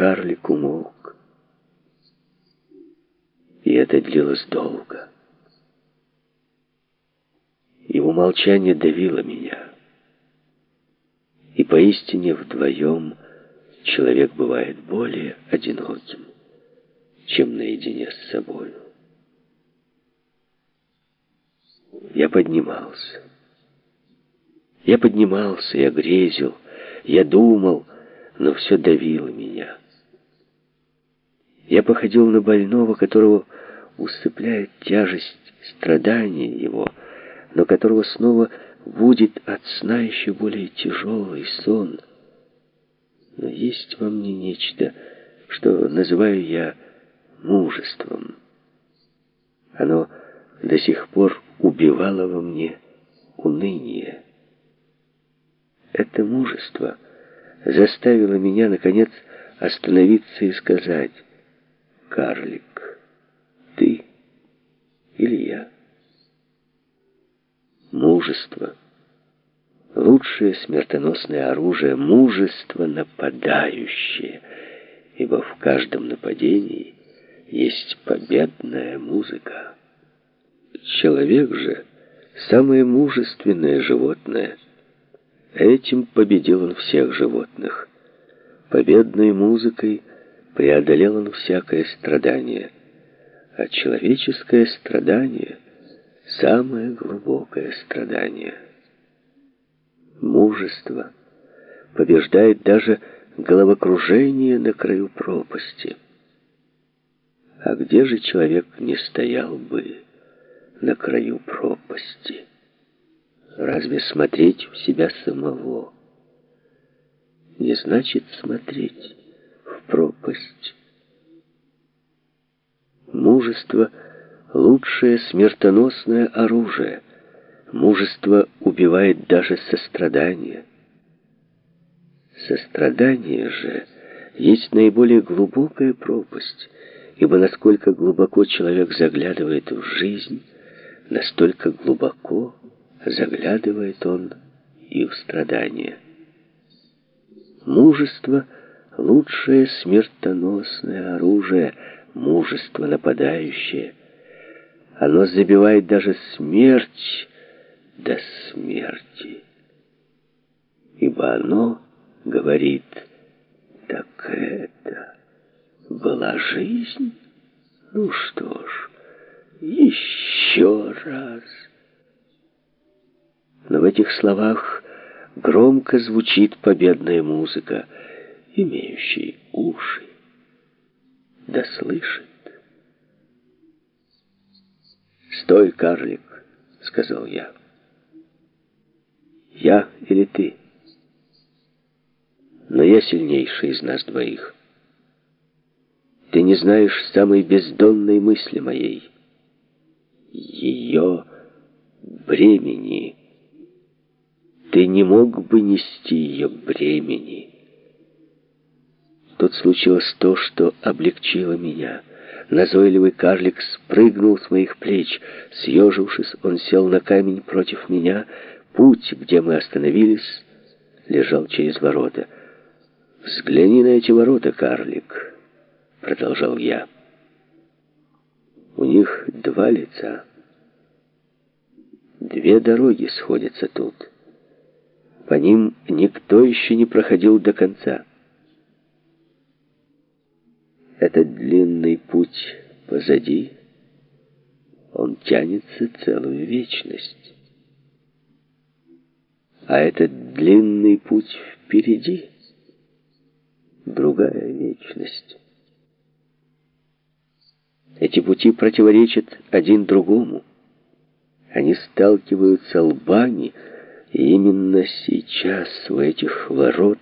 карлик умолк. И это длилось долго. Его молчание давило меня. И поистине вдвоем человек бывает более одиноким, чем наедине с собою. Я поднимался. Я поднимался, я грезил, я думал, но все давило меня. Я походил на больного, которого усыпляет тяжесть страдания его, но которого снова будет от сна еще более тяжелый сон. Но есть во мне нечто, что называю я мужеством. Оно до сих пор убивало во мне уныние. Это мужество заставило меня, наконец, остановиться и сказать, «Карлик, ты или я?» Мужество — лучшее смертоносное оружие, мужество нападающее, ибо в каждом нападении есть победная музыка. Человек же — самое мужественное животное — Этим победил он всех животных. Победной музыкой преодолел он всякое страдание. А человеческое страдание — самое глубокое страдание. Мужество побеждает даже головокружение на краю пропасти. А где же человек не стоял бы на краю пропасти? Разве смотреть в себя самого не значит смотреть пропасть? Мужество — лучшее смертоносное оружие. Мужество убивает даже сострадание. Сострадание же есть наиболее глубокая пропасть, ибо насколько глубоко человек заглядывает в жизнь, настолько глубоко заглядывает он и в страдания. Мужество — лучшее смертоносное оружие, мужество нападающее. Оно забивает даже смерть до смерти. Ибо оно говорит, так это была жизнь? Ну что ж, еще раз но в этих словах громко звучит победная музыка, имеющий уши, да слышит. «Стой, карлик!» — сказал я. «Я или ты?» Но я сильнейший из нас двоих. Ты не знаешь самой бездонной мысли моей. Ее бремени ты не мог бы нести ее бремени. Тут случилось то, что облегчило меня. Назойливый карлик спрыгнул с моих плеч. Съежившись, он сел на камень против меня. Путь, где мы остановились, лежал через ворота. «Взгляни на эти ворота, карлик», — продолжал я. «У них два лица. Две дороги сходятся тут». По ним никто еще не проходил до конца. Этот длинный путь позади, он тянется целую вечность. А этот длинный путь впереди — другая вечность. Эти пути противоречат один другому. Они сталкиваются лбами — и именно сейчас у этих ворот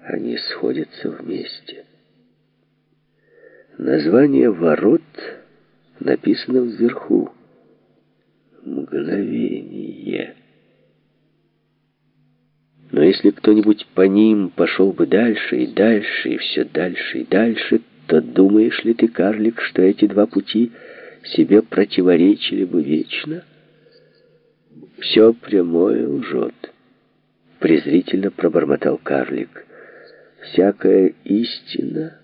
они сходятся вместе. Название ворот написано вверху. Мгновение. Но если кто-нибудь по ним пошел бы дальше и дальше, и все дальше и дальше, то думаешь ли ты, карлик, что эти два пути себе противоречили бы вечно? — все прямое лжет. Презрительно пробормотал карлик. всякая истина